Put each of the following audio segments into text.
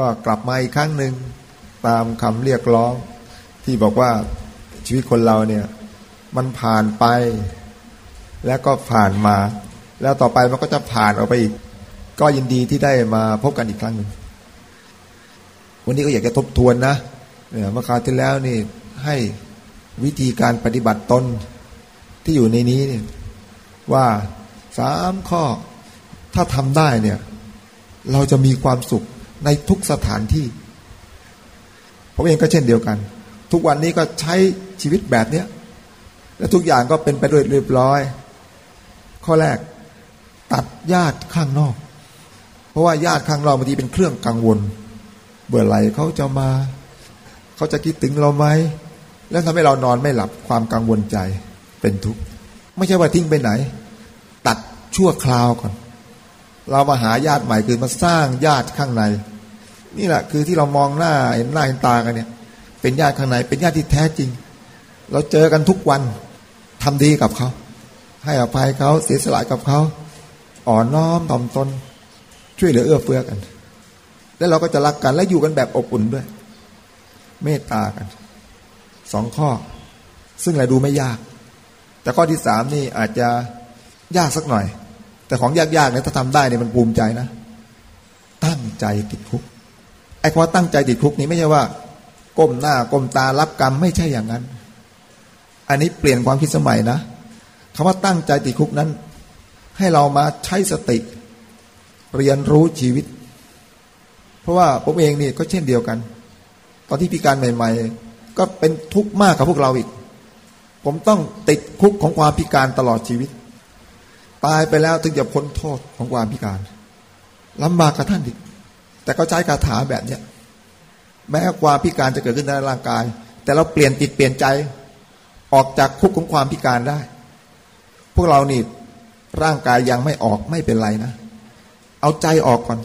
ก็กลับมาอีกครั้งหนึ่งตามคำเรียกร้อง ที่บอกว่าชีวิตคนเราเนี่ย มันผ่านไป แล้วก็ผ่านมา แล้วต่อไปมันก็จะผ่านออกไปอีก ก็ยินดีที่ได้มาพบกันอีกครั้งหนึ่งวันนี้ก็อยากจะทบทวนนะเนี่ยเมื่อคราวที่แล้วนี่ให้วิธีการปฏิบัติตนที่อยู่ในนี้เนี่ยว่าสามข้อถ้าทำได้เนี่ย เราจะมีความสุข ในทุกสถานที่ ผมเองก็เช่นเดียวกัน ทุกวันนี้ก็ใช้ชีวิตแบบเนี้ยและทุกอย่างก็เป็นไปด้วยเรียบร้อย ข้อแรก ตัดญาติข้างนอก เพราะว่าญาติข้างนอกบางทีเป็นเครื่องกังวล เบื่อไหรเขาจะมา เขาจะคิดถึงเราไหมแล้วทำให้เรานอนไม่หลับความกังวลใจเป็นทุกข์ไม่ใช่ว่าทิ้งไปไหน ตัดชั่วคราวก่อน เรามาหาญาติใหม่คือมาสร้างญาติข้างใน นี่แหละคือที่เรามองหน้าเห็นหน้าเห็นตากันเนี่ย เป็นญาติข้างใน เป็นญาติที่แท้จริง เราเจอกันทุกวันทำดีกับเขา ให้อภัยเขาเสียสละกับเขาอ่อนน้อมถ่อมตน ช่วยเหลือเอื้อเฟื้อกัน แล้วเราก็จะรักกันและอยู่กันแบบอบอุ่นด้วย เมตตากันสองข้อ ซึ่งอะไรดูไม่ยาก แต่ข้อที่สามนี่อาจจะยากสักหน่อย แต่ของยากๆเนี่ยถ้าทำได้เนี่ยมันภูมิใจนะ ตั้งใจติดคุกไอ้คำว่าตั้งใจติดคุกนี้ไม่ใช่ว่า ก้มหน้าก้มตารับกรรมไม่ใช่อย่างนั้น อันนี้เปลี่ยนความคิดสมัยนะคำว่าตั้งใจติดคุกนั้น ให้เรามาใช้สติ เรียนรู้ชีวิต เพราะว่าผมเองนี่ก็เช่นเดียวกัน ตอนที่พิการใหม่ ๆ ก็เป็นทุกข์มากกับพวกเราอีก ผมต้องติดคุกของความพิการตลอดชีวิต ตายไปแล้วถึงจะพ้นโทษของความพิการลำบากกับท่านอีกแต่ก็ใช้คาถาแบบเนี้ยแม้ความพิการจะเกิดขึ้นในร่างกาย แต่เราเปลี่ยนจิตเปลี่ยนใจออกจากคุกของความพิการได้ พวกเรานี่ร่างกายยังไม่ออกไม่เป็นไรนะ เอาใจออกก่อน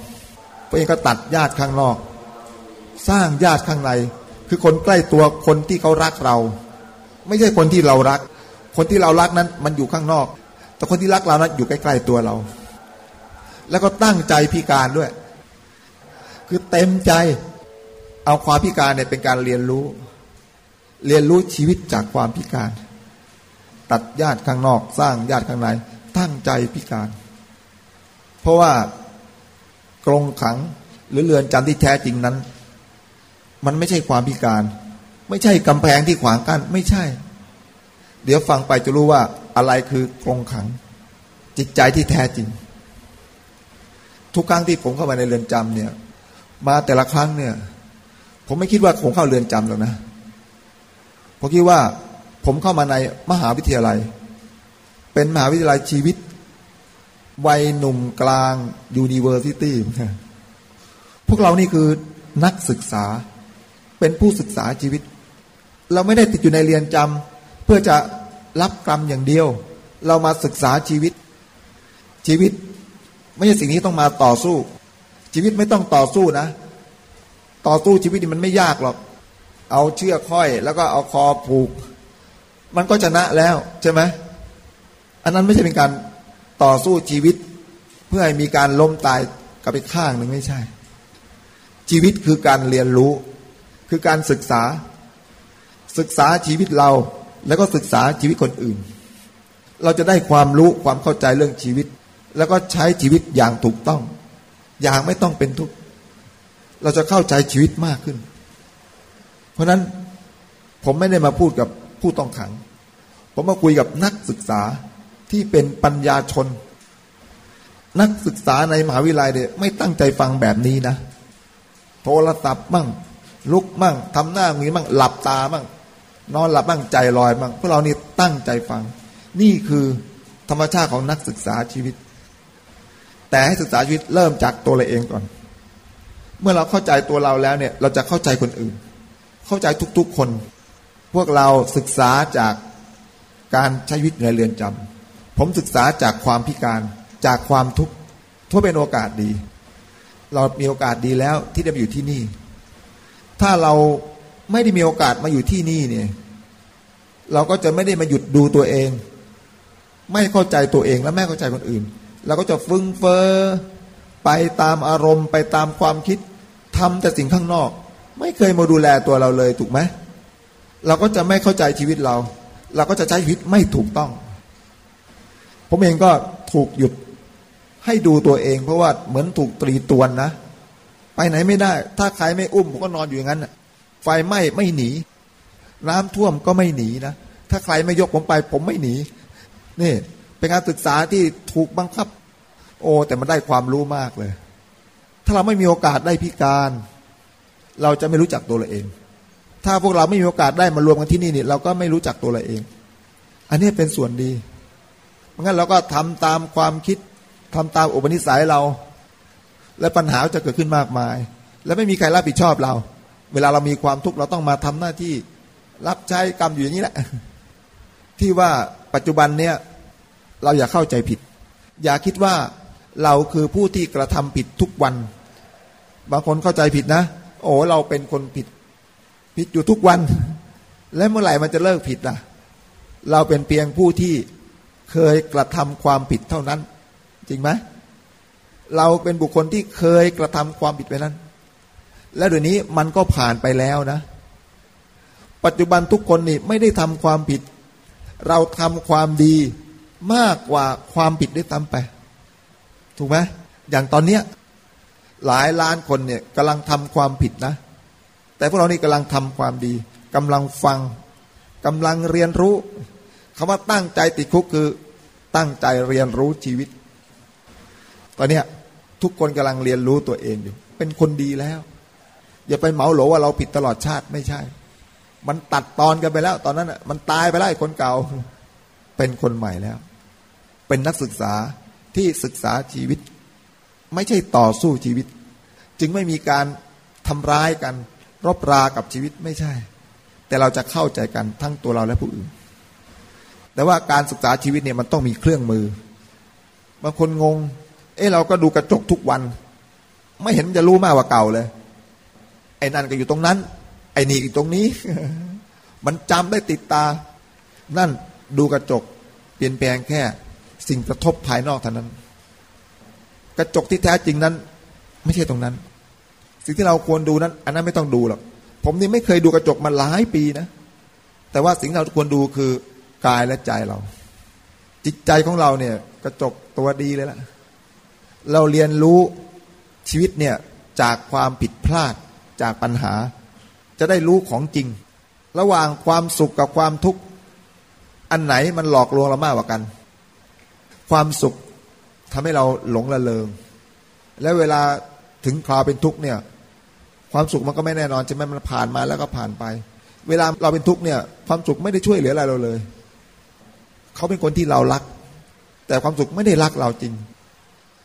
พวกเองก็ตัดญาติข้างนอก สร้างญาติข้างใน คือคนใกล้ตัวคนที่เขารักเรา ไม่ใช่คนที่เรารัก คนที่เรารักนั้น มันอยู่ข้างนอก แต่คนที่รักเรานั้นอยู่ใกล้ๆตัวเรา แล้วก็ตั้งใจพิการด้วย คือเต็มใจเอาความพิการเนี่ยเป็นการเรียนรู้ เรียนรู้ชีวิตจากความพิการ ตัดญาติข้างนอกสร้างญาติข้างในตั้งใจพิการ เพราะว่ากรงขังหรือเรือนจำที่แท้จริงนั้น มันไม่ใช่ความพิการ ไม่ใช่กำแพงที่ขวางกั้นไม่ใช่ เดี๋ยวฟังไปจะรู้ว่า อะไรคือกรงขัง จิตใจที่แท้จริง ทุกครั้งที่ผมเข้ามาในเรือนจำเนี่ย มาแต่ละครั้งเนี่ย ผมไม่คิดว่าผมเข้าเรือนจำหรอกนะผมคิดว่าผมเข้ามาในมหาวิทยาลัย เป็นมหาวิทยาลัยชีวิต วัยหนุ่มกลาง university พวกเรานี่คือนักศึกษาเป็นผู้ศึกษาชีวิต เราไม่ได้ติดอยู่ในเรือนจำเพื่อจะ รับกรรมอย่างเดียว เรามาศึกษาชีวิต ชีวิต ไม่ใช่สิ่งนี้ต้องมาต่อสู้ ชีวิตไม่ต้องต่อสู้นะ ต่อสู้ชีวิตนี่มันไม่ยากหรอก เอาเชือกค่อย แล้วก็เอาคอผูก มันก็ชนะแล้วใช่ไหมอันนั้นไม่ใช่เป็นการต่อสู้ชีวิต เพื่อให้มีการล้มตายกับไปข้างหนึ่งไม่ใช่ ชีวิตคือการเรียนรู้ คือการศึกษา ศึกษาชีวิตเรา แล้วก็ศึกษาชีวิตคนอื่น เราจะได้ความรู้ความเข้าใจเรื่องชีวิต แล้วก็ใช้ชีวิตอย่างถูกต้อง อย่างไม่ต้องเป็นทุกข์เราจะเข้าใจชีวิตมากขึ้น เพราะนั้นผมไม่ได้มาพูดกับผู้ต้องขัง ผมมาคุยกับนักศึกษาที่เป็นปัญญาชน นักศึกษาในมหาวิทยาลัยเนี่ยไม่ตั้งใจฟังแบบนี้นะ โทรศัพท์มั่ง ลุกมั่งทำหน้างี้มั่ง หลับตามั่ง นอนหลับบ้างใจลอยบ้างพวกเรานี่ตั้งใจฟัง นี่คือธรรมชาติของนักศึกษาชีวิต แต่ให้ศึกษาชีวิตเริ่มจากตัวเราเองก่อน เมื่อเราเข้าใจตัวเราแล้วเนี่ย เราจะเข้าใจคนอื่น เข้าใจทุกๆคน พวกเราศึกษาจากการใช้ชีวิตในเรือนจำผมศึกษาจากความพิการจากความทุกข์ทั่วเป็นโอกาสดี เรามีโอกาสดีแล้วที่ได้มาอยู่ที่นี่ ถ้าเรา ไม่ได้มีโอกาสมาอยู่ที่นี่เนี่ย เราก็จะไม่ได้มาหยุดดูตัวเอง ไม่เข้าใจตัวเองและไม่เข้าใจคนอื่น เราก็จะฟึ่งเฟอไปตามอารมณ์ไปตามความคิดทำแต่สิ่งข้างนอก ไม่เคยมาดูแลตัวเราเลยถูกไหมเราก็จะไม่เข้าใจชีวิตเรา เราก็จะใช้ชีวิตไม่ถูกต้อง ผมเองก็ถูกหยุดให้ดูตัวเอง เพราะว่าเหมือนถูกตรีตวนนะ ไปไหนไม่ได้ ถ้าใครไม่อุ้มผมก็นอนอยู่อย่างนั้น ไฟไหม้ไม่หนี น้ำท่วมก็ไม่หนีนะ ถ้าใครไม่ยกผมไป ผมไม่หนี นี่ เป็นการศึกษาที่ถูกบังคับ โอ้ แต่มันได้ความรู้มากเลย ถ้าเราไม่มีโอกาสได้พิการ เราจะไม่รู้จักตัวเราเอง ถ้าพวกเราไม่มีโอกาสได้มารวมกันที่นี่นี่เราก็ไม่รู้จักตัวเราเอง อันนี้เป็นส่วนดีเพราะงั้นเราก็ทำตามความคิดทำตามอุปนิสัยเรา และปัญหาจะเกิดขึ้นมากมาย และไม่มีใครรับผิดชอบเรา เวลาเรามีความทุกข์เราต้องมาทำหน้าที่ รับใช้กรรมอยู่อย่างนี้แหละ ที่ว่าปัจจุบันเนี่ยเราอย่าเข้าใจผิด อย่าคิดว่าเราคือผู้ที่กระทำผิดทุกวัน บางคนเข้าใจผิดนะ โอ้เราเป็นคนผิด ผิดอยู่ทุกวัน และเมื่อไหร่มันจะเลิกผิดล่ะ เราเป็นเพียงผู้ที่เคยกระทำความผิดเท่านั้น จริงไหมเราเป็นบุคคลที่เคยกระทำความผิดไปนั้น และเดี๋ยวนี้มันก็ผ่านไปแล้วนะ ปัจจุบันทุกคนนี่ไม่ได้ทำความผิด เราทำความดีมากกว่าความผิดได้ทำไป ถูกไหมอย่างตอนเนี้ยหลายล้านคนเนี่ยกำลังทำความผิดนะ แต่พวกเรานี่กำลังทำความดีกำลังฟังกำลังเรียนรู้คำว่าตั้งใจติดคุกคือตั้งใจเรียนรู้ชีวิต ตอนเนี้ยทุกคนกำลังเรียนรู้ตัวเองอยู่ เป็นคนดีแล้ว อย่าไปเหมาโหลว่าเราผิดตลอดชาติไม่ใช่ มันตัดตอนกันไปแล้ว ตอนนั้นมันตายไปแล้วคนเก่า เป็นคนใหม่แล้ว เป็นนักศึกษาที่ศึกษาชีวิต ไม่ใช่ต่อสู้ชีวิต จึงไม่มีการทำร้ายกัน รบรากับชีวิตไม่ใช่ แต่เราจะเข้าใจกันทั้งตัวเราและผู้อื่น แต่ว่าการศึกษาชีวิตเนี่ยมันต้องมีเครื่องมือบางคนงง เอ้เราก็ดูกระจกทุกวัน ไม่เห็นจะรู้มากกว่าเก่าเลย อ้นั่นก็อยู่ตรงนั้น ไอ้นี่อยู่ตรงนี้ มันจำได้ติดตา นั่นดูกระจก เปลี่ยนแปลงแค่ สิ่งกระทบภายนอกเท่านั้น กระจกที่แท้จริงนั้น ไม่ใช่ตรงนั้น สิ่งที่เราควรดูนั้น อันนั้นไม่ต้องดูหรอกผมนี่ไม่เคยดูกระจกมาหลายปีนะ แต่ว่าสิ่งที่เราควรดูคือกายและใจเรา จิตใจของเราเนี่ย กระจกตัวดีเลยล่ะ เราเรียนรู้ชีวิตเนี่ยจากความผิดพลาด จากปัญหา จะได้รู้ของจริง ระหว่างความสุขกับความทุกข์ อันไหนมันหลอกลวงเรามากกว่ากัน ความสุขทำให้เราหลงละเลงและเวลาถึงคราวเป็นทุกข์เนี่ย ความสุขมันก็ไม่แน่นอนใช่ไหมมันผ่านมาแล้วก็ผ่านไป เวลาเราเป็นทุกข์เนี่ย ความสุขไม่ได้ช่วยเหลืออะไรเราเลย เขาเป็นคนที่เรารัก แต่ความสุขไม่ได้รักเราจริง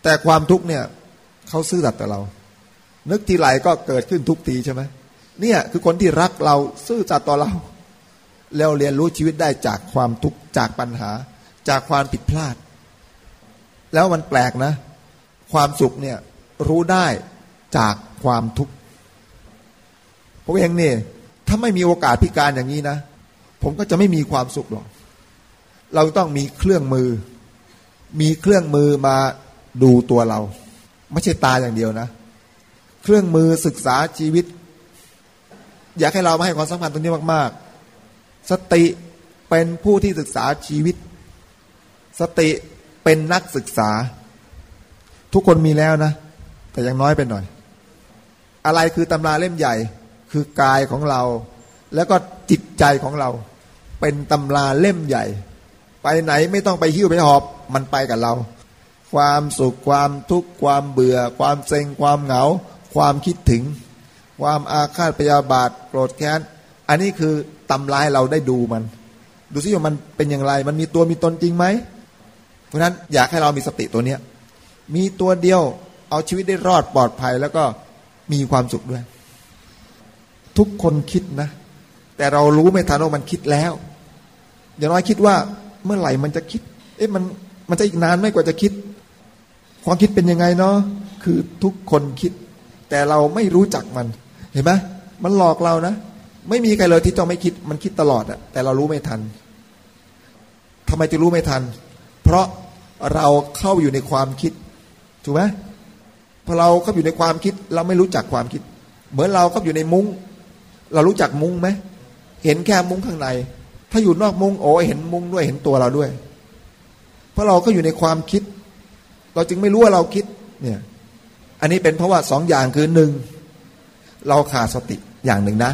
แต่ความทุกข์เนี่ยเขาซื่อสัตย์ต่อเรา นึกทีไรก็เกิดขึ้นทุกทีใช่ไหมเนี่ยคือคนที่รักเราซื่อสัตย์ต่อเรา แล้วเรียนรู้ชีวิตได้จากความทุกข์จากปัญหา จากความผิดพลาด แล้วมันแปลกนะ ความสุขเนี่ยรู้ได้จากความทุกข์ผมเองเนี่ยถ้าไม่มีโอกาสพิการอย่างนี้นะ ผมก็จะไม่มีความสุขหรอก เราต้องมีเครื่องมือ มีเครื่องมือมาดูตัวเรา ไม่ใช่ตาอย่างเดียวนะ เครื่องมือศึกษาชีวิต อยากให้เรามาให้ความสำคัญตรงนี้มาก ๆ สติเป็นผู้ที่ศึกษาชีวิต สติเป็นนักศึกษา ทุกคนมีแล้วนะ แต่ยังน้อยไปหน่อย อะไรคือตำราเล่มใหญ่ คือกายของเรา แล้วก็จิตใจของเรา เป็นตำราเล่มใหญ่ ไปไหนไม่ต้องไปหิ้วไปหอบ มันไปกับเราความสุขความทุกข์ความเบื่อ ความเซ็งความเหงา ความคิดถึง ความอาฆาตพยาบาทโกรธแค้น อันนี้คือตำรายเราได้ดูมัน ดูซิว่ามันเป็นอย่างไร มันมีตัวมีตนจริงไหม เพราะฉะนั้นอยากให้เรามีสติตัวเนี้ยมีตัวเดียวเอาชีวิตได้รอดปลอดภัยแล้วก็มีความสุขด้วย ทุกคนคิดนะ แต่เรารู้ไม่ทันว่ามันคิดแล้วอย่างน้อยคิดว่าเมื่อไหร่มันจะคิด เอ๊ะมันมันจะอีกนานไม่กว่าจะคิด ความคิดเป็นยังไงเนาะคือทุกคนคิด แต่เราไม่รู้จักมันเห็นไหมมันหลอกเรานะ ไม่มีใครเลยที่จะไม่คิดมันคิดตลอดอะแต่เรารู้ไม่ทันทำไมจะรู้ไม่ทัน เพราะเราเข้าอยู่ในความคิดถูกไหมพอเราเข้าอยู่ในความคิด เราไม่รู้จักความคิด เหมือนเราเข้าอยู่ในมุง้ง เรารู้จักมุ้งไหมเห็นแค่มุ้งข้างใน ถ้าอยู่นอกมุ้งโอ้เห็นมุ้งด้วยเห็นตัวเราด้วย เพราะเราก็อยู่ในความคิด เราจึงไม่รู้ว่าเราคิดเนี่ย อันนี้เป็นเพราะว่าสองอย่างคือหนึ่งเราขาดสติอย่างหนึ่งนะ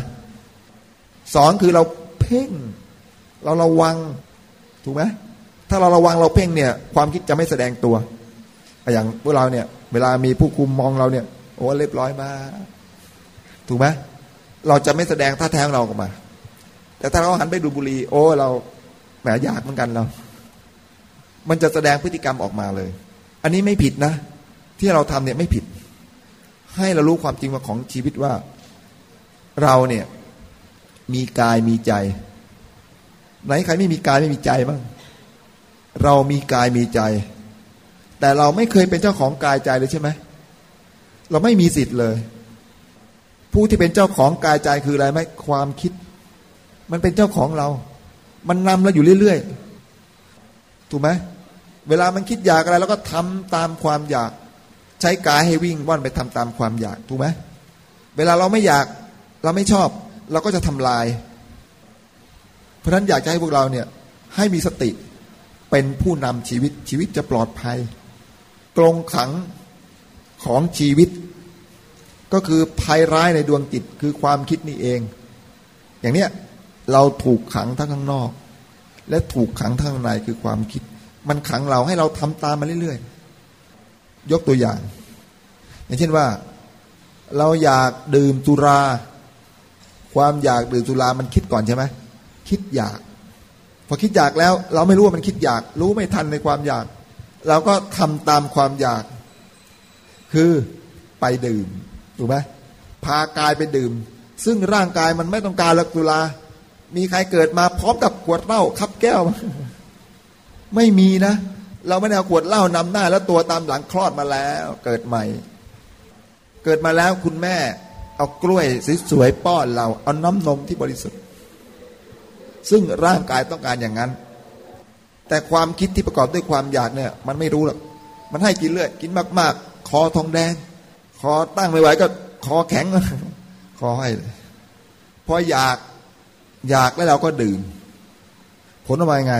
สองคือเราเพ่ง เราระวังถูกไหมถ้าเราระวังเราเพ่งเนี่ย ความคิดจะไม่แสดงตัว อย่างพวกเราเนี่ย เวลามีผู้คุมมองเราเนี่ย โอ้เรียบร้อยมา ถูกไหมเราจะไม่แสดงท่าแท้งเราออกมา แต่ถ้าเราหันไปดูบุรี โอ้เราแหมอยากเหมือนกันเรา มันจะแสดงพฤติกรรมออกมาเลย อันนี้ไม่ผิดนะ ที่เราทำเนี่ยไม่ผิด ให้เรารู้ความจริงมาของชีวิตว่า เราเนี่ย มีกายมีใจ ไหนใครไม่มีกายไม่มีใจบ้างเรามีกายมีใจ แต่เราไม่เคยเป็นเจ้าของกายใจเลยใช่ไหมเราไม่มีสิทธิ์เลย ผู้ที่เป็นเจ้าของกายใจคืออะไรไหมความคิด มันเป็นเจ้าของเรา มันนำเราอยู่เรื่อยๆถูกไหมเวลามันคิดอยากอะไรเราก็ทำตามความอยาก ใช้กายให้วิ่งว่อนไปทำตามความอยากถูกไหมเวลาเราไม่อยากเราไม่ชอบ เราก็จะทำลาย เพราะฉะนั้นอยากจะให้พวกเราเนี่ยให้มีสติเป็นผู้นำชีวิตชีวิตจะปลอดภัย กรงขังของชีวิต ก็คือภัยร้ายในดวงจิตคือความคิดนี่เอง อย่างเนี้ยเราถูกขังทั้งข้างนอก และถูกขังทั้งในคือความคิด มันขังเราให้เราทำตามมาเรื่อยๆ ยกตัวอย่าง อย่างเช่นว่า เราอยากดื่มตุรา ความอยากดื่มสุรามันคิดก่อนใช่ไหมคิดอยาก พอคิดอยากแล้ว เราไม่รู้ว่ามันคิดอยาก รู้ไม่ทันในความอยาก เราก็ทำตามความอยาก คือไปดื่มถูกไหมพากายไปดื่ม ซึ่งร่างกายมันไม่ต้องการลักสุรามีใครเกิดมาพร้อมกับขวดเหล้าคับแก้ว ไม่มีนะ เราไม่ได้เอาขวดเหล้านำหน้า แล้วตัวตามหลังคลอดมาแล้ว เกิดใหม่ เกิดมาแล้วคุณแม่ เอากล้วยสวยๆป้อนเรา เอาน้ำนมที่บริสุทธิ์ ซึ่งร่างกายต้องการอย่างนั้น แต่ความคิดที่ประกอบด้วยความอยากเนี่ย มันไม่รู้หรอกมันให้กินเลือดกินมาก ๆ คอทองแดง คอตั้งไม่ไหวก็คอแข็งคอให้เลยพออยากอยากแล้วเราก็ดื่ม ผลออกมาไง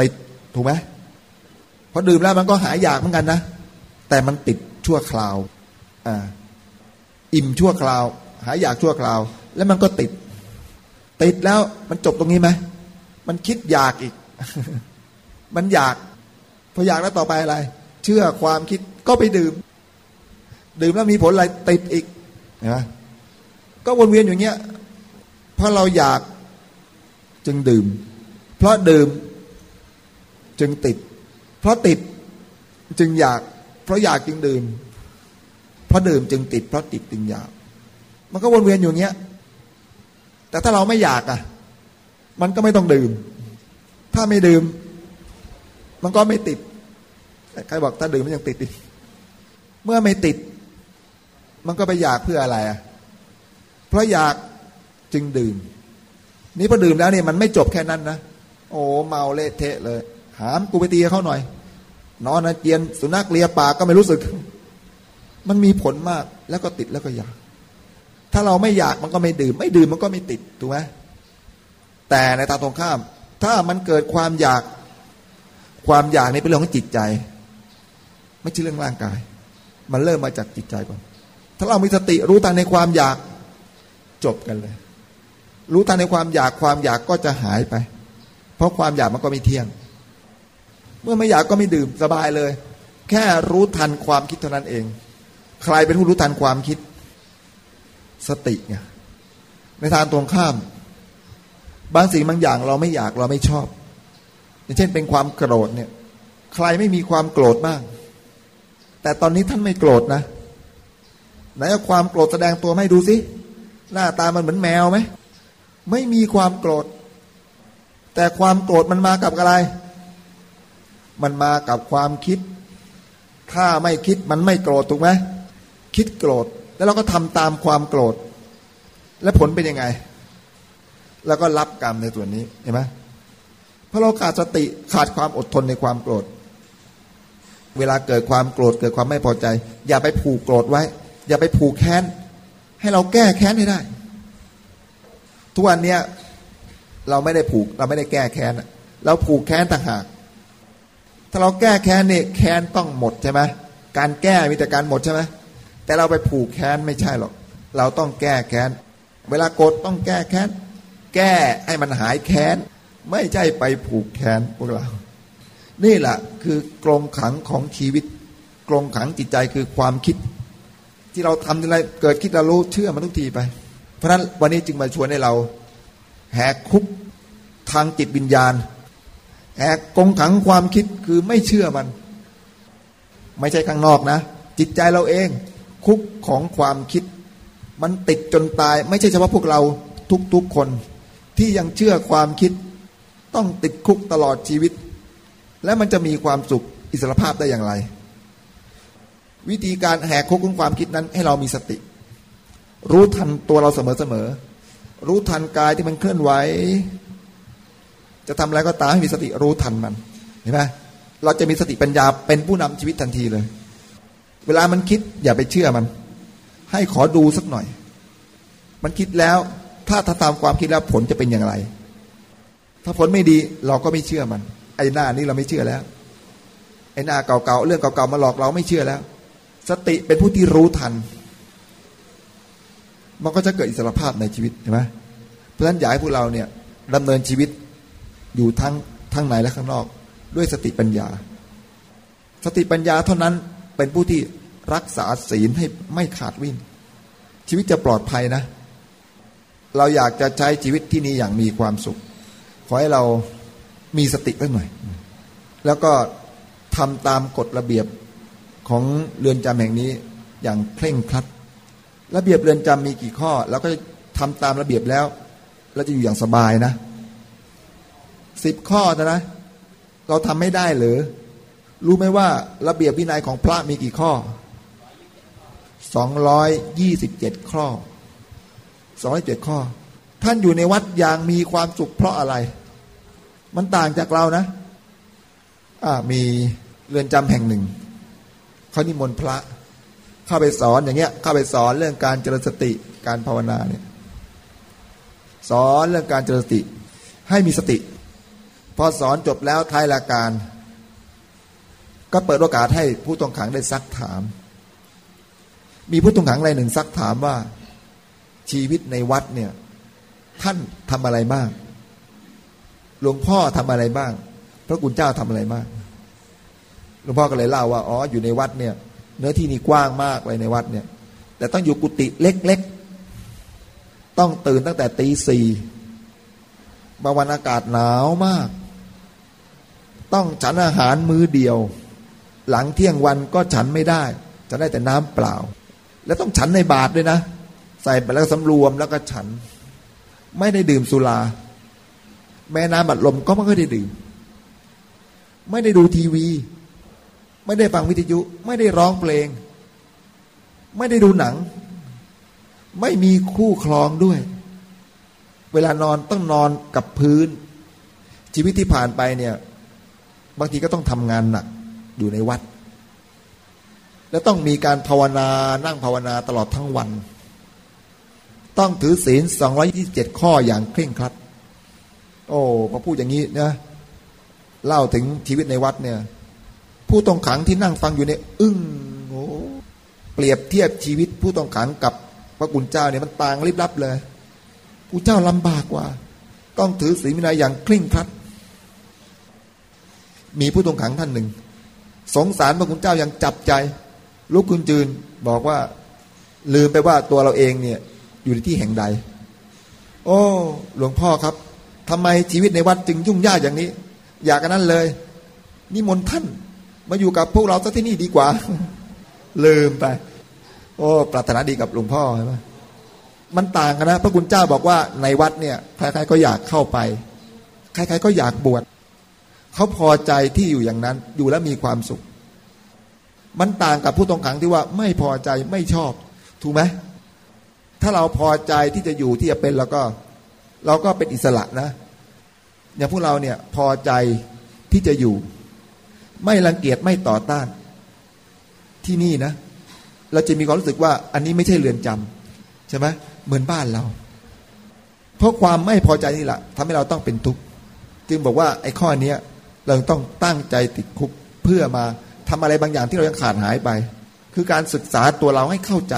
ติดถูกไหม พอดื่มแล้วมันก็หายอยากเหมือนกันนะ แต่มันติดชั่วคราวอ่าอิ่มชั่วคราว หายอยากชั่วคราว แล้วมันก็ติด ติดแล้วมันจบตรงนี้ไหมมันคิดอยากอีก มันอยากพออยากแล้วต่อไปอะไร เชื่อความคิดก็ไปดื่ม ดื่มแล้วมีผลอะไรติดอีกนะก็วนเวียนอย่างเงี้ยเพราะเราอยากจึงดื่ม เพราะดื่มจึงติด เพราะติดจึงอยาก เพราะอยากจึงดื่ม เพราะดื่มจึงติด เพราะติดจึงอยาก มันก็วนเวียนอยู่เงี้ย แต่ถ้าเราไม่อยากอะ มันก็ไม่ต้องดื่ม ถ้าไม่ดื่ม มันก็ไม่ติดใครบอกถ้าดื่มมันยังติดเมื่อไม่ติด มันก็ไปอยากเพื่ออะไรอะ เพราะอยากจึงดื่ม นี่พอดื่มแล้วเนี่ยมันไม่จบแค่นั้นนะโอ้เมาเละเทะเลย หามกูไปตีเขาหน่อย นอนนะเจียนสุนัขเลียปากก็ไม่รู้สึก มันมีผลมากแล้วก็ติดแล้วก็อยาก ถ้าเราไม่อยากมันก็ไม่ดื่ม ไม่ดื่มมันก็ไม่ติดถูกไหมแต่ในตาตรงข้าม ถ้ามันเกิดความอยาก ความอยากนี่เป็นเรื่องของจิตใจ ไม่ใช่เรื่องร่างกาย มันเริ่มมาจากจิตใจก่อน ถ้าเรามีสติรู้ทันในความอยากจบกันเลย รู้ทันในความอยากความอยากก็จะหายไป เพราะความอยากมันก็ไม่เที่ยง เมื่อไม่อยากก็ไม่ดื่มสบายเลย แค่รู้ทันความคิดเท่านั้นเอง ใครเป็นผู้รู้ทันความคิด สติไงในทางตรงข้าม บางสิ่งบางอย่างเราไม่อยากเราไม่ชอบ อย่างเช่นเป็นความโกรธเนี่ย ใครไม่มีความโกรธบ้าง แต่ตอนนี้ท่านไม่โกรธนะไหนเอาความโกรธแสดงตัวให้ดูสิหน้าตามันเหมือนแมวไหมไม่มีความโกรธ แต่ความโกรธมันมากับอะไร มันมากับความคิด ถ้าไม่คิดมันไม่โกรธถูกไหมคิดโกรธ แล้วเราก็ทำตามความโกรธ และผลเป็นยังไง แล้วก็รับกรรมในส่วนนี้เห็นไหมเพราะเราขาดสติขาดความอดทนในความโกรธ เวลาเกิดความโกรธเกิดความไม่พอใจ อย่าไปผูกโกรธไว้ อย่าไปผูกแค้น ให้เราแก้แค้นให้ได้ ทุกวันเนี้ยเราไม่ได้ผูก เราไม่ได้แก้แค้นเราผูกแค้นต่างหาก ถ้าเราแก้แค้นเนี่ยแค้นต้องหมดใช่ไหมการแก้มีแต่การหมดใช่ไหมแต่เราไปผูกแค้นไม่ใช่หรอก เราต้องแก้แค้น เวลาโกรธต้องแก้แค้น แก้ให้มันหายแค้น ไม่ใช่ไปผูกแค้นพวกเรา นี่แหละคือกรงขังของชีวิต กรงขังจิตใจคือความคิด ที่เราทำอะไรเกิดคิดเรารู้เชื่อมันทุกทีไป เพราะฉะนั้นวันนี้จึงมาชวนให้เรา แหกคุกทางจิตวิญญาณ แหกกงขังความคิดคือไม่เชื่อมัน ไม่ใช่ข้างนอกนะ จิตใจเราเอง คุกของความคิด มันติดจนตาย ไม่ใช่เฉพาะพวกเราทุกๆคน ที่ยังเชื่อความคิด ต้องติดคุกตลอดชีวิต และมันจะมีความสุขอิสรภาพได้อย่างไร วิธีการแหกคุกของความคิดนั้น ให้เรามีสติ รู้ทันตัวเราเสมอๆรู้ทันกายที่มันเคลื่อนไหว จะทำอะไรก็ตามให้มีสติรู้ทันมันเห็นไหมเราจะมีสติปัญญาเป็นผู้นำชีวิตทันทีเลย เวลามันคิดอย่าไปเชื่อมัน ให้ขอดูสักหน่อย มันคิดแล้ว ถ้าถ้าตามความคิดแล้วผลจะเป็นอย่างไร ถ้าผลไม่ดีเราก็ไม่เชื่อมัน ไอ้หน้านี้เราไม่เชื่อแล้ว ไอ้หน้าเก่าๆเรื่องเก่าๆมาหลอกเราไม่เชื่อแล้ว สติเป็นผู้ที่รู้ทัน มันก็จะเกิดอิสรภาพในชีวิตใช่ไหมเพราะฉะนั้นอยากให้พวกเราเนี่ยดำเนินชีวิต อยู่ทั้งทั้งในและข้างนอก ด้วยสติปัญญา สติปัญญาเท่านั้นเป็นผู้ที่รักษาศีลให้ไม่ขาดวิ่งชีวิตจะปลอดภัยนะ เราอยากจะใช้ชีวิตที่นี้อย่างมีความสุข ขอให้เรามีสติไว้หน่อย แล้วก็ทำตามกฎระเบียบของเรือนจำแห่งนี้อย่างเคร่งครัด ระเบียบเรือนจำมีกี่ข้อ แล้วก็ทำตามระเบียบแล้ว เราจะอยู่อย่างสบายนะ สิบข้อนะนะ เราทำไม่ได้หรือ รู้ไหมว่าระเบียบวินัยของพระมีกี่ข้อสองร้อยยี่สิบเจ็ดข้อสองร้อยเจ็ดข้อ ท่านอยู่ในวัดอย่างมีความสุขเพราะอะไร มันต่างจากเรานะอ่ามีเรือนจำแห่งหนึ่งเขานิมนต์พระ เข้าไปสอนอย่างเงี้ย เข้าไปสอนเรื่องการเจริญสติการภาวนาเนี่ยสอนเรื่องการเจริญสติ ให้มีสติ พอสอนจบแล้วท้ายรายการ ก็เปิดโอกาสให้ผู้ต้องขังได้ซักถาม มีผู้ต้องขังรายหนึ่งซักถามว่า ชีวิตในวัดเนี่ย ท่านทำอะไรบ้างหลวงพ่อทำอะไรบ้าง พระกุณเจ้าทำอะไรบ้างหลวงพ่อก็เลยเล่าว่าอ๋ออยู่ในวัดเนี่ย เนื้อที่นี่กว้างมากเลยในวัดเนี่ย แต่ต้องอยู่กุฏิเล็กๆ ต้องตื่นตั้งแต่ตีสี่บางวันอากาศหนาวมาก ต้องฉันอาหารมื้อเดียว หลังเที่ยงวันก็ฉันไม่ได้ จะได้แต่น้ำเปล่า แล้วต้องฉันในบาทด้วยนะ ใส่ไปแล้วสำรวมแล้วก็ฉัน ไม่ได้ดื่มสุรา แม่น้ำบัดลมก็ไม่เคยได้ดื่ม ไม่ได้ดูทีวี ไม่ได้ฟังวิทยุ ไม่ได้ร้องเพลง ไม่ได้ดูหนัง ไม่มีคู่ครองด้วย เวลานอนต้องนอนกับพื้น ชีวิตที่ผ่านไปเนี่ย บางทีก็ต้องทำงานหนักอยู่ในวัด แล้วต้องมีการภาวนานั่งภาวนาตลอดทั้งวัน ต้องถือศีลสองยี่สิบเจ็ดข้ออย่างเคร่งครัด โอ้พอพูดอย่างนี้นะเล่าถึงชีวิตในวัดเนี่ย ผู้ต้องขังที่นั่งฟังอยู่เนี่ยอึ้งโอ้เปรียบเทียบชีวิตผู้ต้องขังกับพระกุณเจ้าเนี่ยมันต่างลิบลับเลยผู้เจ้าลำบากกว่า ต้องถือศีลวินัยอย่างเคร่งครัด มีผู้ต้องขังท่านหนึ่ง สงสารพระคุณเจ้ายังจับใจลุกคุณจืนบอกว่า ลืมไปว่าตัวเราเองเนี่ย อยู่ในที่แห่งใด โอ้หลวงพ่อครับทำไมชีวิตในวัดจึงยุ่งยากอย่างนี้ อยากกันนั้นเลย นิมนต์ท่าน มาอยู่กับพวกเราซะที่นี่ดีกว่า ลืมไป โอ้ ปรารถนาดีกับหลวงพ่อใช่ไหมมันต่างกันนะ พระคุณเจ้าบอกว่าในวัดเนี่ยใครๆก็อยากเข้าไป ใครๆก็อยากบวช เขาพอใจที่อยู่อย่างนั้น อยู่แล้วมีความสุข มันต่างกับผู้ต้องขังที่ว่าไม่พอใจไม่ชอบ ถูกไหมถ้าเราพอใจที่จะอยู่ที่จะเป็นแล้วก็ เราก็เป็นอิสระนะ อย่างพวกเราเนี่ยพอใจที่จะอยู่ ไม่รังเกียจไม่ต่อต้าน ที่นี่นะ เราจะมีความรู้สึกว่า อันนี้ไม่ใช่เรือนจำใช่ไหมเหมือนบ้านเรา เพราะความไม่พอใจนี่แหละทำให้เราต้องเป็นทุกข์จึงบอกว่าไอ้ข้อเนี้ย เราต้องตั้งใจติดคุกเพื่อมาทำอะไรบางอย่างที่เรายังขาดหายไป คือการศึกษาตัวเราให้เข้าใจ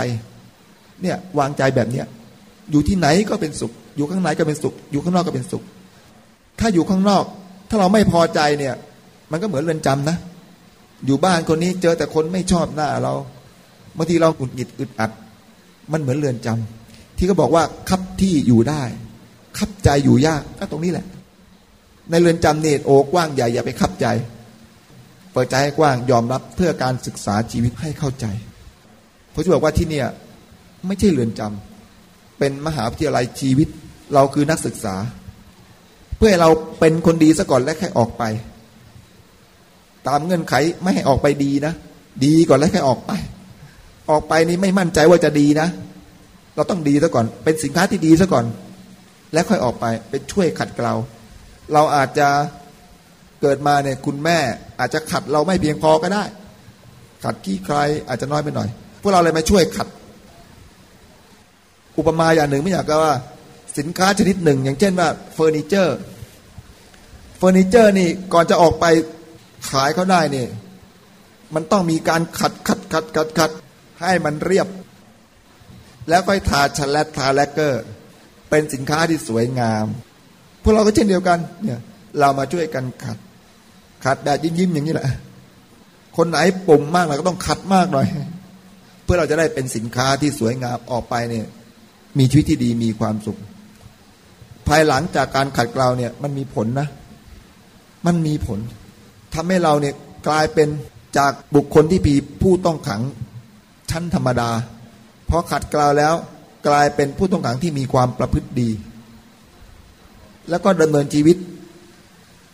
เนี่ยวางใจแบบเนี้ยอยู่ที่ไหนก็เป็นสุข อยู่ข้างในก็เป็นสุข อยู่ข้างนอกก็เป็นสุข ถ้าอยู่ข้างนอก ถ้าเราไม่พอใจเนี่ย มันก็เหมือนเรือนจำนะ อยู่บ้านคนนี้เจอแต่คนไม่ชอบหน้าเราบางทีเราหงุดหงิดอึดอัด มันเหมือนเรือนจำที่เขาบอกว่าคับที่อยู่ได้ คับใจอยู่ยากก็ตรงนี้แหละ ในเรือนจำเนี่โอกว้างใหญ่อย่าไปคับใจ เปิดใจให้กว้างยอมรับเพื่อการศึกษาชีวิตให้เข้าใจผมจะบอกว่าที่เนี่ยไม่ใช่เรือนจำเป็นมหาวิทยาลัยชีวิต เราคือนักศึกษา เพื่อให้เราเป็นคนดีซะก่อนและแค่ออกไป ตามเงื่อนไขไม่ให้ออกไปดีนะ ดีก่อนแล้วแค่ออกไป ออกไปนี่ไม่มั่นใจว่าจะดีนะ เราต้องดีซะก่อน เป็นสินค้าที่ดีซะก่อน แล้วค่อยออกไป เป็นช่วยขัดเกลา เราอาจจะเกิดมาเนี่ยคุณแม่อาจจะขัดเราไม่เพียงพอก็ได้ ขัดขี้ใครอาจจะน้อยไปหน่อย พวกเราเลยมาช่วยขัด อุปมาอย่างหนึ่งไม่อยากก็ว่า สินค้าชนิดหนึ่ง อย่างเช่นว่าเฟอร์นิเจอร์เฟอร์นิเจอร์นี่ก่อนจะออกไปขายเขาได้เนี่ยมันต้องมีการขัดขัดขัดขัดขัดให้มันเรียบ แล้วค่อยทาชันแลตทาแลกเกอร์ เป็นสินค้าที่สวยงาม พวกเราก็เช่นเดียวกัน เนี่ย เรามาช่วยกันขัด ขัดแบบยิ้มๆอย่างนี้แหละ คนไหนปุ่มมากเราก็ต้องขัดมากหน่อย เพื่อเราจะได้เป็นสินค้าที่สวยงามออกไปเนี่ย มีชีวิตที่ดีมีความสุข ภายหลังจากการขัดเกลาเนี่ย มันมีผลนะ มันมีผลทำให้เราเนี่ยกลายเป็นจากบุคคลที่ผีผู้ต้องขังชั้นธรรมดาพอขัดเกลาแล้วกลายเป็นผู้ต้องขังที่มีความประพฤติดี แล้วก็ดำเนินชีวิต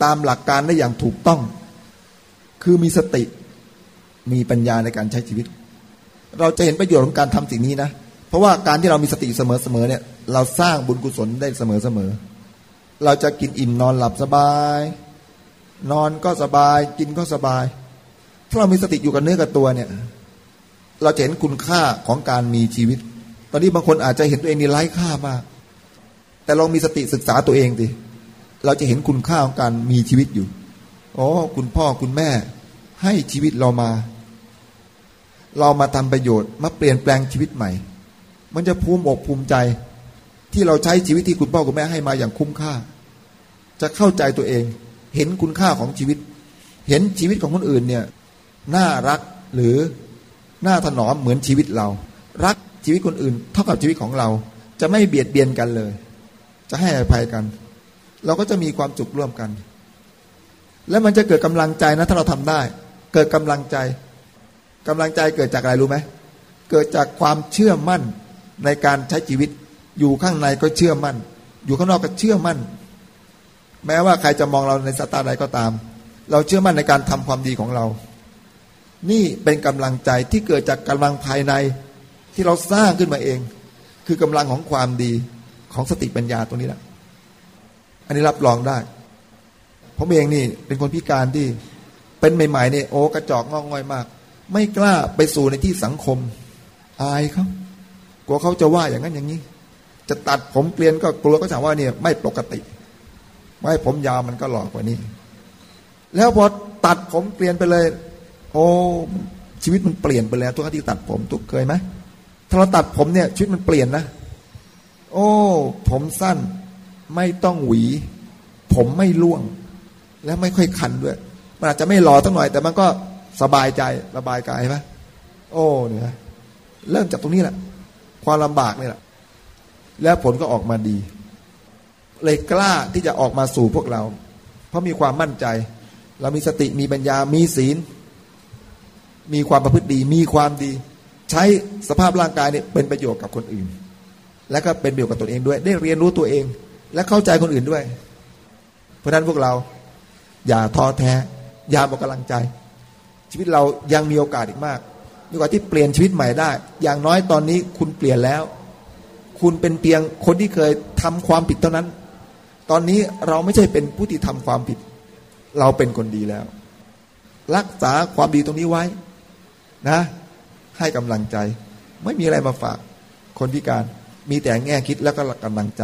ตามหลักการได้อย่างถูกต้อง คือมีสติมีปัญญาในการใช้ชีวิต เราจะเห็นประโยชน์ของการทำสิ่งนี้นะ เพราะว่าการที่เรามีสติเสมอๆเนี่ย เราสร้างบุญกุศลได้เสมอๆเราจะกินอิ่มนอนหลับสบาย นอนก็สบาย กินก็สบาย ถ้าเรามีสติอยู่กับเนื้อกับตัวเนี่ย เราจะเห็นคุณค่าของการมีชีวิต ตอนนี้บางคนอาจจะเห็นตัวเองนี่ไร้ค่ามาก แต่ลองมีสติศึกษาตัวเองดิเราจะเห็นคุณค่าของการมีชีวิตอยู่อ๋อคุณพ่อคุณแม่ ให้ชีวิตเรามา เรามาทำประโยชน์มาเปลี่ยนแปลงชีวิตใหม่ มันจะภูมิอกภูมิใจ ที่เราใช้ชีวิตที่คุณพ่อคุณแม่ให้มาอย่างคุ้มค่า จะเข้าใจตัวเอง เห็นคุณค่าของชีวิต เห็นชีวิตของคนอื่นเนี่ยน่ารักหรือน่าถนอมเหมือนชีวิตเรา รักชีวิตคนอื่น เท่ากับชีวิตของเรา จะไม่เบียดเบียนกันเลย จะให้อภัยกัน เราก็จะมีความสุขร่วมกัน แล้วมันจะเกิดกำลังใจนะถ้าเราทำได้ เกิดกำลังใจกำลังใจเกิดจากอะไรรู้ไหมเกิดจากความเชื่อมั่นในการใช้ชีวิต อยู่ข้างในก็เชื่อมั่น อยู่ข้างนอกก็เชื่อมั่น แม้ว่าใครจะมองเราในสตาร์ใดก็ตาม เราเชื่อมั่นในการทำความดีของเรา นี่เป็นกำลังใจที่เกิดจากกำลังภายในที่เราสร้างขึ้นมาเอง คือกำลังของความดี ของสติปัญญาตรงนี้แหละอันนี้รับรองได้ ผมเองนี่เป็นคนพิการที่เป็นใหม่ๆเนี่ยโอ้กระจอกงองง่อยมาก ไม่กล้าไปสู่ในที่สังคม อายเขากลัวเขาจะว่าอย่างนั้นอย่างนี้ จะตัดผมเกลียนก็กลัวก็จะว่าเนี่ยไม่ปกติ ไม่ผมยาวมันก็หลอกกว่านี้ แล้วพอตัดผมเปลี่ยนไปเลย โอ้ชีวิตมันเปลี่ยนไปแล้วทุกที่ตัดผมทุกเคยไหมถ้าเราตัดผมเนี่ยชีวิตมันเปลี่ยนนะ โอ้ ผมสั้นไม่ต้องหวี ผมไม่ล่วง และไม่ค่อยคันด้วย มันอาจจะไม่หล่อตั้งหน่อย แต่มันก็สบายใจระบายกายไหมโอ้เนี่ยเริ่มจากตรงนี้แหละ ความลำบากนี่แหละ แล้วผลก็ออกมาดี เลยกล้าที่จะออกมาสู่พวกเรา เพราะมีความมั่นใจ เรามีสติมีปัญญามีศีล มีความประพฤติดี มีความดี ใช้สภาพร่างกายเนี่ยเป็นประโยชน์กับคนอื่น และก็เป็นประโยชน์กับตัวเองด้วย ได้เรียนรู้ตัวเอง และเข้าใจคนอื่นด้วย เพราะนั้นพวกเรา อย่าท้อแท้ อย่าหมดกำลังใจ ชีวิตเรายังมีโอกาสอีกมากดีกว่าที่เปลี่ยนชีวิตใหม่ได้ อย่างน้อยตอนนี้คุณเปลี่ยนแล้ว คุณเป็นเพียงคนที่เคยทำความผิดเท่านั้น ตอนนี้เราไม่ใช่เป็นผู้ที่ทำความผิด เราเป็นคนดีแล้ว รักษาความดีตรงนี้ไว้ นะ ให้กำลังใจ ไม่มีอะไรมาฝาก คนพิการ มีแต่แง่คิดแล้วก็กำลังใจ